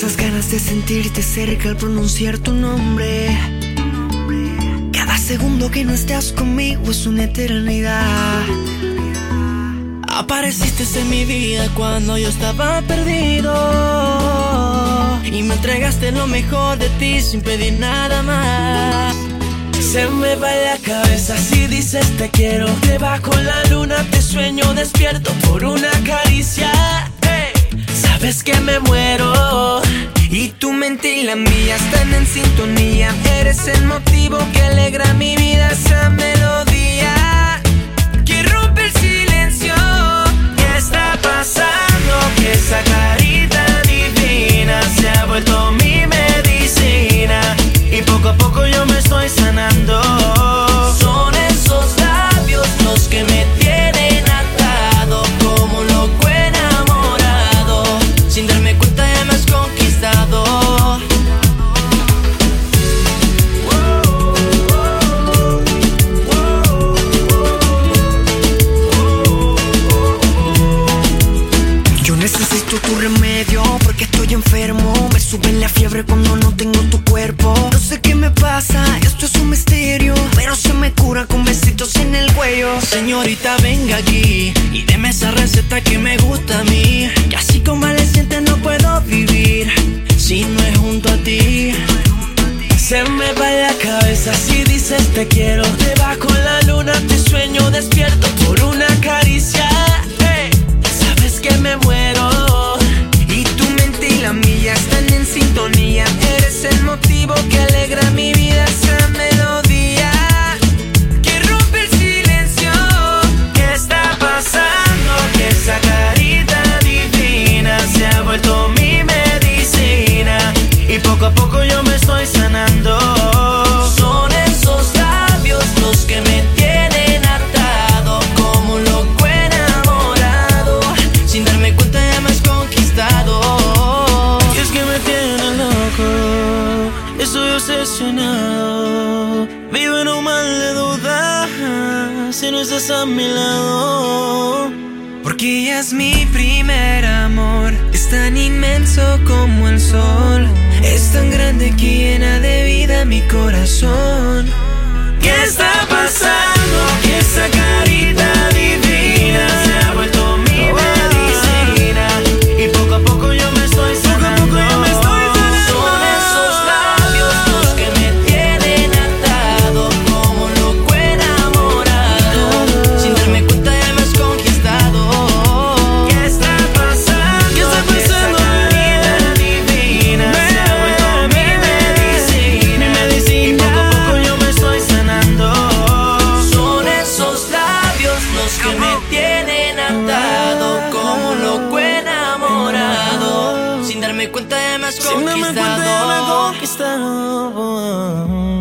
esas ganas de sentirte cerca al pronunciar tu nombre. Cada segundo que no estás conmigo es una eternidad. Apareciste en mi vida cuando yo estaba perdido. Y me entregaste lo mejor de ti sin pedir nada más. Se me va la cabeza si dices te quiero. Debajo la luna te sueño despierto por una caricia. sabes que me muero. Y tu mente y la mía están en sintonía. Eres el motivo que alegra mi vida, esa melodía que rompe el silencio. ¿Qué está pasando? Que esa carita divina se ha vuelto mi medicina. Y poco a poco yo me estoy sanando. Tu remedio porque estoy enfermo. Me sube la fiebre cuando no tengo tu cuerpo. No sé qué me pasa, esto es un misterio. Pero se me cura con besitos en el cuello. Señorita, venga aquí y deme esa receta que me gusta a mí. Que así convaleciente no puedo vivir si no es junto a ti. Se me va la cabeza si dices te quiero. Debajo estoy obsesionado. Vivo en un mal de duda si no estás a mi lado. Porque ella es mi primer amor. Es tan inmenso como el sol. Es tan grande que llena de vida mi corazón. ¿Qué está pasando? Darme cuenta ya me has Sin darme cuenta ya me he conquistado. conquistado.